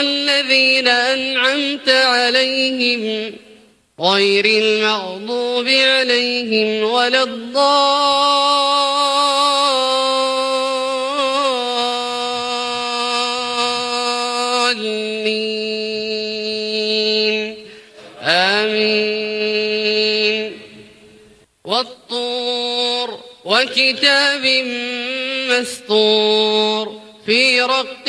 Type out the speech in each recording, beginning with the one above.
الذين أنعمت عليهم غير المغضوب عليهم ولا الضالين. آمين. والطور وكتاب مسطور في رق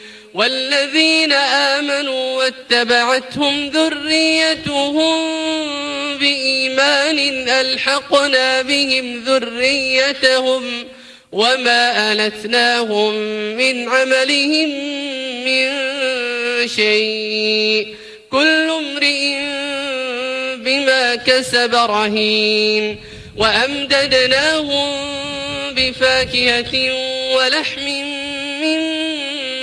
والذين آمنوا واتبعتهم ذريتهم بإيمان ألحقنا بهم ذريتهم وما ألتناهم من عملهم من شيء. كل امرئ بما كسب رهين. وأمددناهم بفاكهة ولحم مما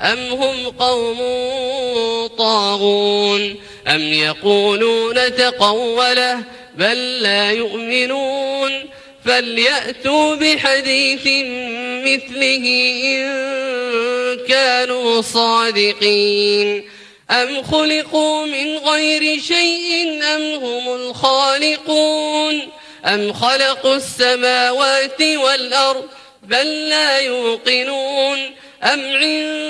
أم هم قوم طاغون أم يقولون تقوله بل لا يؤمنون فليأتوا بحديث مثله إن كانوا صادقين أم خلقوا من غير شيء أم هم الخالقون أم خلقوا السماوات والأرض بل لا يوقنون أم عندهم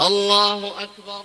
الله أكبر.